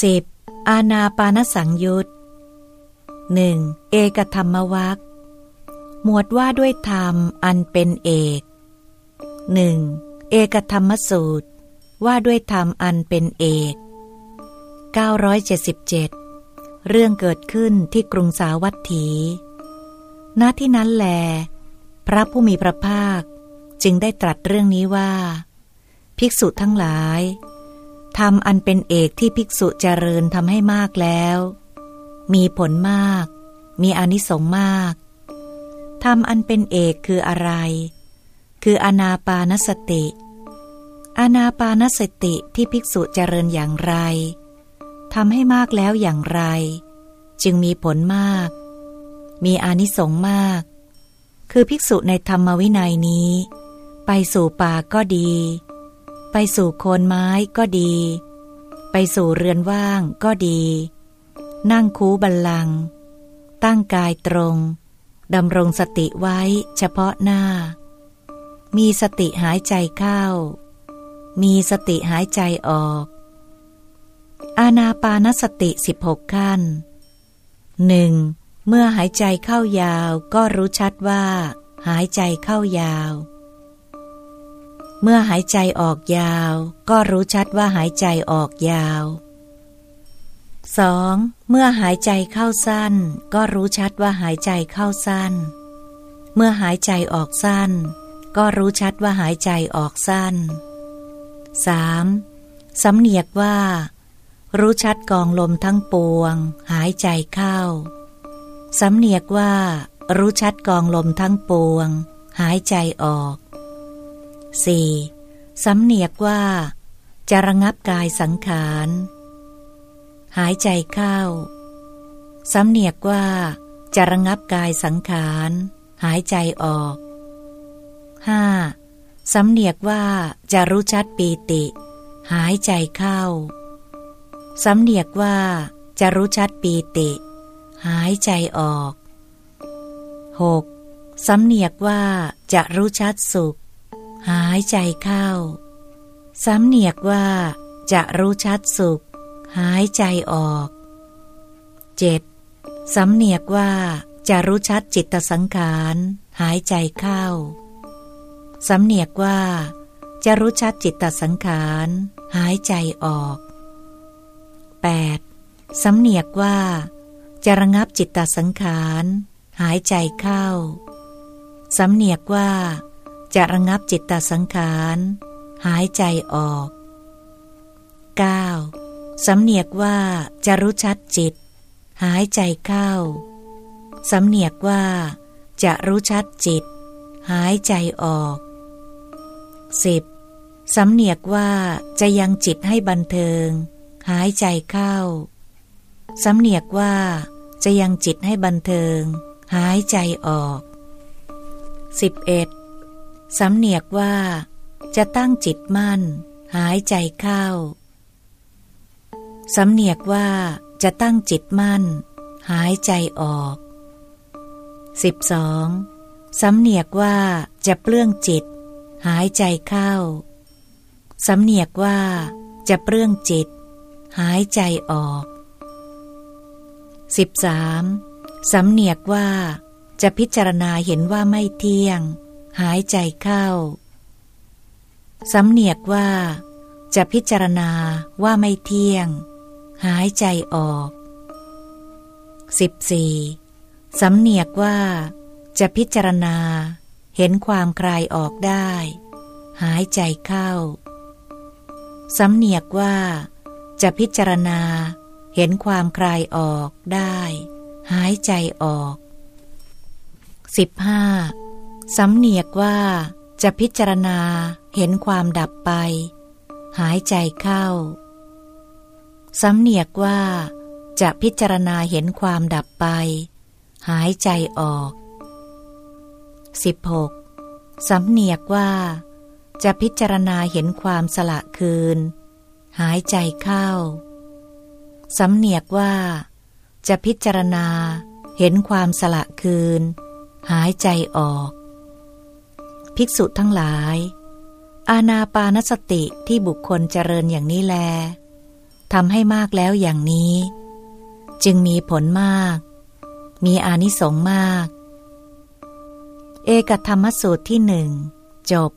10. อาณาปานสังยุตหนึ่งเอกธรรมวักหมวดว่าด้วยธรรมอันเป็นเอกหนึ่งเอกธรรมสูตร ว่าด้วยธรรมอันเป็นเอก 977 เรื่องเกิดขึ้นที่กรุงสาวัตถี ณ ที่นั้นแล พระผู้มีพระภาคจึงได้ตรัสเรื่องนี้ว่า ภิกษุทั้งหลาย ธรรมอันเป็นเอกที่ภิกษุเจริญทำให้มากแล้ว มีผลมาก มีอนิสงมาก ธรรมอันเป็นเอกคืออะไร คืออนาปานสติ อนาปานสติที่ภิกษุเจริญอย่างไรทำให้มากแล้วอย่างไร จึงมีผลมาก มีอนิสงมาก คือภิกษุในธรรมวินัยนี้ ไปสู่ป่าก็ดี ไปสู่โคนไม้ก็ดี ไปสู่เรือนว่างก็ดี นั่งคูบัลลัง ตั้งกายตรงดำรงสติไว้เฉพาะหน้า มีสติหายใจเข้า มีสติหายใจออก อาณาปานสติสิบหกขั้นหนึ่งเมื่อหายใจเข้ายาวก็รู้ชัดว่า หายใจเข้ายาว เมื่อหายใจออกยาว ก็รู้ชัดว่าหายใจออกยาว 2. เมื่อหายใจเข้าสั้น ก็รู้ชัดว่าหายใจเข้าสั้น เมื่อหายใจออกสั้น ก็รู้ชัดว่าหายใจออกสั้น 3. สำเนียกว่า รู้ชัดกองลมทั้งปวง หายใจเข้า สำเนียกว่า รู้ชัดกองลมทั้งปวง หายใจออก 4. สำเนียกว่า จะระงับกายสังขาร หายใจเข้า สำเนียกว่าจะระงับกายสังขาร หายใจออก 5. สำเนียกว่าจะรู้ชัดปีติ หายใจเข้า สำเนียกว่าจะรู้ชัดปีติ หายใจออก 6. สำเนียกว่าจะรู้ชัดสุข หายใจเข้า สำเนียกว่าจะรู้ชัดสุข หายใจออก 7. สำเนียกว่าจะรู้ชัดจิตสังขาร หายใจเข้า สำเนียกว่าจะรู้ชัดจิตสังขาร หายใจออก 8. สำเนียกว่า จะระงับจิตตสังขาร หายใจเข้า สำเนียกว่า จะระงับจิตตสังขาร หายใจออก 9. สำเนียกว่าจะรู้ชัดจิต หายใจเข้า สำเนียกว่าจะรู้ชัดจิต หายใจออก 10. สำเนียกว่าจะยังจิตให้บันเทิง หายใจเข้า สำเนียกว่าจะยังจิตให้บันเทิง หายใจออก 11. สำเนียกว่า จะตั้งจิตมั่น หายใจเข้า สำเนียกว่าจะตั้งจิตมั่น หายใจออก 12. สำเนียกว่าจะเปลื้องจิต หายใจเข้า สำเนียกว่าจะเปลื้องจิต หายใจออก 13. สำเนียกว่าจะพิจารณาเห็นว่าไม่เที่ยง หายใจเข้า สำเนียกว่า จะพิจารณาว่าไม่เที่ยง หายใจออก 14. สำเนียกว่า จะพิจารณา เห็นความคลายออกได้ หายใจเข้า สำเนียกว่า จะพิจารณา เห็นความคลายออกได้ หายใจออก 15. สำเนียกว่าจะพิจารณาเห็นความดับไป หายใจเข้า สำเนียกว่าจะพิจารณาเห็นความดับไป หายใจออก 16. สำเนียกว่า จะพิจารณาเห็นความสละคืน หายใจเข้า สำเนียกว่า จะพิจารณาเห็นความสละคืน หายใจออก ภิกษุทั้งหลาย อาณาปานสติที่บุคคลเจริญอย่างนี้แลทำให้มากแล้วอย่างนี้ จึงมีผลมาก มีอานิสงส์มาก เอกธรรมสูตรที่หนึ่งจบ